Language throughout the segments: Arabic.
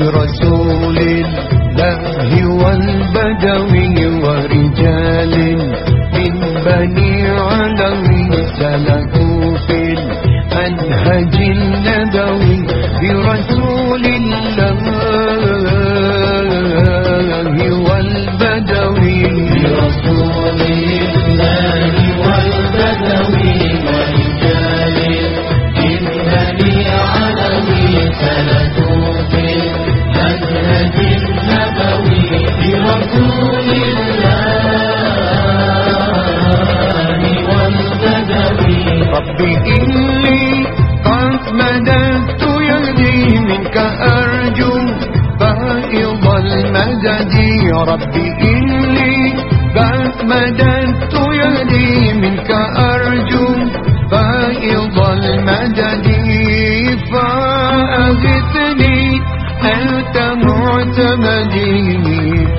برسول الله والبدوي ورجال من بني علوي سلكوا في المنهج النبوي برسول الله والبدوي برسول الله والبدوي ورجال من بني علوي سلكوا ربي إني قد مددت يدي منك أرجو فائض المدد. ربي إني قد مددت يدي منك أرجو فائض المدد. فأغثني أنت معتمدي.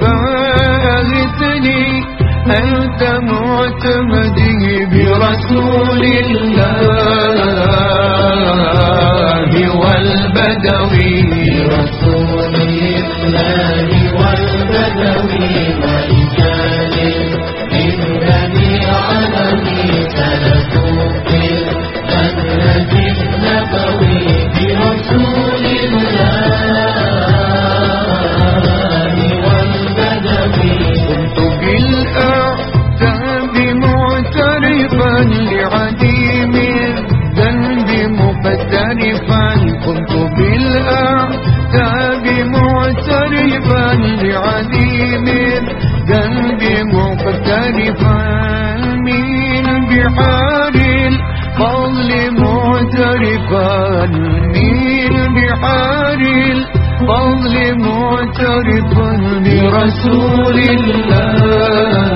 فأغثني أنت معتمدي. برسول الله. معترفا من بحار الفضل معترفا برسول الله.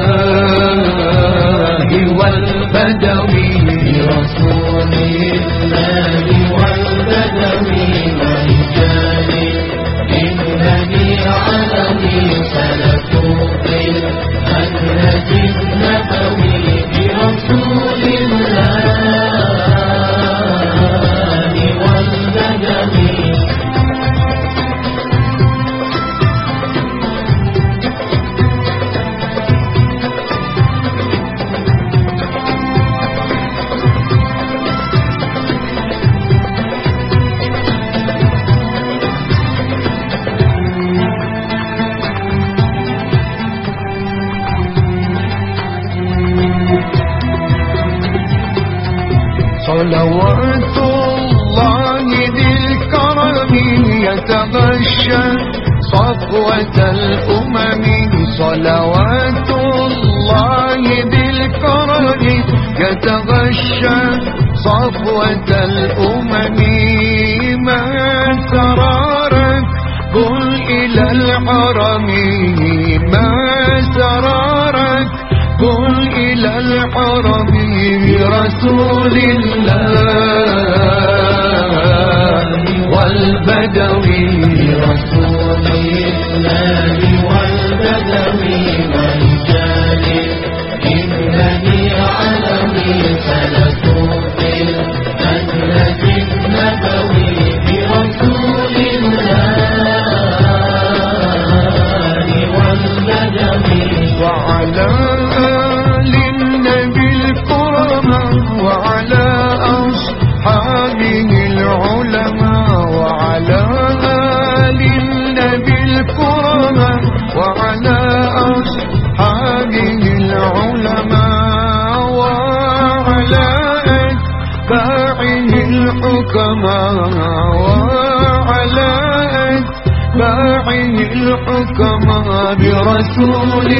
صلوات الله ذي الكرم يتغشى صفوة الأمم صلوات الله ذي الكرم يتغشى صفوة الأمم الحرم برسول الله والبدوي برسول الله والبدوي من على أتباعه الحكماء وعلى أتباعه الحكماء برسول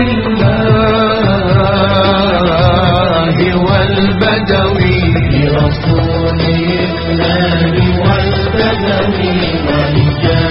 الله والبدوي برسول الله والبدوي ورجال